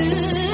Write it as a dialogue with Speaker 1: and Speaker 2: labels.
Speaker 1: good.